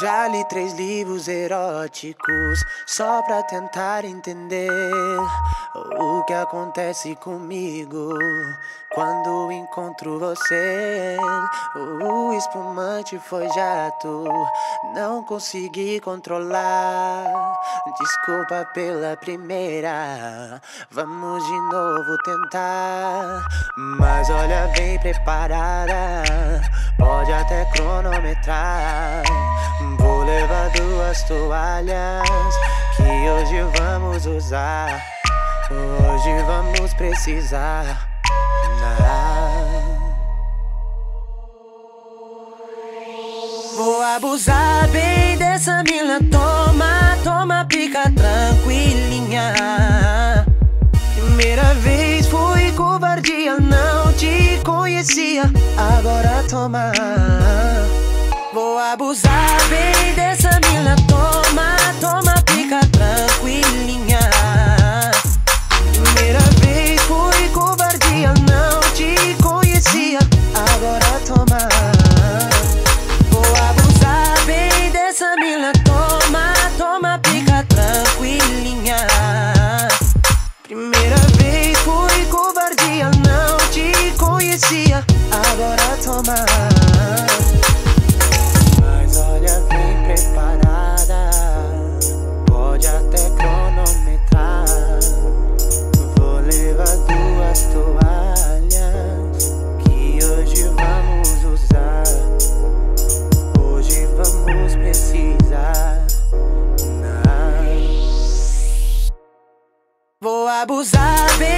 Já li três livros eróticos só pra tentar entender o que acontece comigo quando encontro você. O espumante foi jato, não consegui controlar. Desculpa pela primeira, vamos de novo tentar. Mas olha, vem preparada, até cronometrar. Vou levar duas toalhas que hoje vamos usar. Hoje vamos precisar. Vou abusar bem dessa mina. Toma, toma, pica tranquilinha. Primeira vez foi covardia, não conhecia. Agora toma. Vou abusar bem dessa mina. Agora toma. Mas olha, vem preparada. Pode até cronometrar. Vou levar duas toalhas que hoje vamos usar. Hoje vamos precisar. Não. Vou abusar bem